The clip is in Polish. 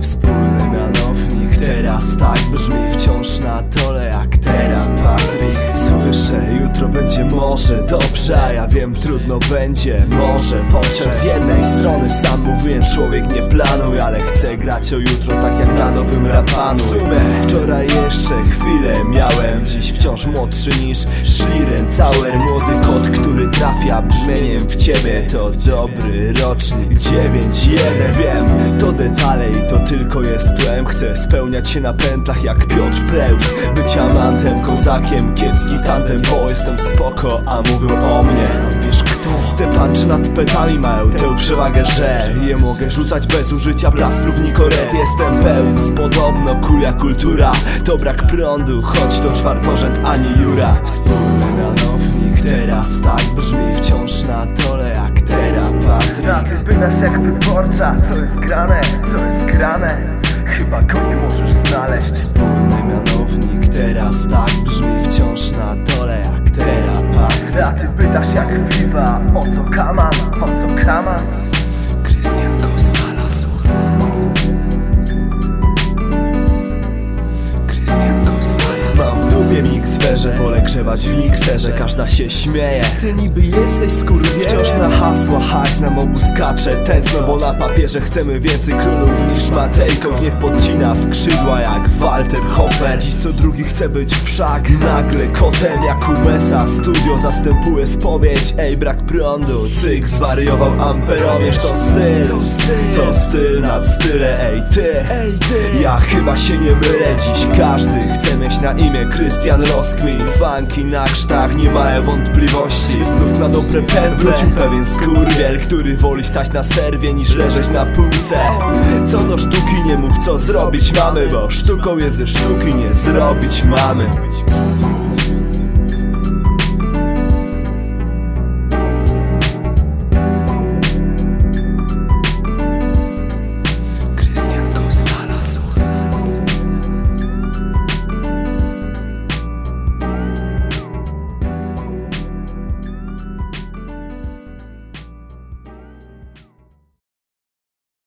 Wspólny mianownik teraz tak brzmi wciąż na Słyszę, jutro będzie może dobrze, a ja wiem trudno będzie. Może podciąć z jednej strony sam mówiłem człowiek nie planuj Ale chcę grać o jutro tak jak na nowym rapanu W sumie wczoraj jeszcze chwilę miałem Dziś wciąż młodszy niż Szliren Cauer Młody kot, który trafia brzmieniem w ciebie. To dobry rocznik. 9-1 Wiem, to detale i to tylko jest tłem. Chcę spełniać się na pętlach jak Piotr Preus. Być amantem, kozakiem, kiepski tandem Bo jestem spoko, a mówią o mnie. Sam wiesz kto? Te pancze nad petami mają tę przewagę, że Je mogę rzucać bez użycia plastrów Nikoret Jestem pełz, podobno kulia kultura. To brak prądu, choć to czwartorzęd, a nie jura. Wspólny mianownik teraz tak brzmi wciąż na dole jak terapatria Ty pytasz jak wyborcza, co jest grane, co jest grane? Chyba go nie możesz znaleźć. Wspólny mianownik teraz tak brzmi A ty pytasz jak Viva, o co kaman, o co kaman dupie miksferze, wolę grzewać w mikserze Każda się śmieje. Ty niby jesteś skurwielem Wciąż na hasła hajs nam obu skacze Tętno, bo na papierze chcemy więcej królów niż Matejko. Gniew podcina skrzydła jak Walter Hofer. Dziś co drugi chce być wszak Nagle kotem. Jak Umesa Studio zastępuje spowiedź. Ej, brak prądu Cyk zwariował amperomierz To styl, to styl nad style Ej ty, ej ty. Ja chyba się nie mylę. Dziś Każdy chce mieć na imię Krystian Roskmin Funky na ksztach, nie mają wątpliwości. Znów na dobre pętle. Wrócił pewien skurwiel, który woli stać na serwie niż leżeć na półce. Co do sztuki nie mów co zrobić mamy Bo sztuką jest ze sztuki nie zrobić mamy